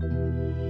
Música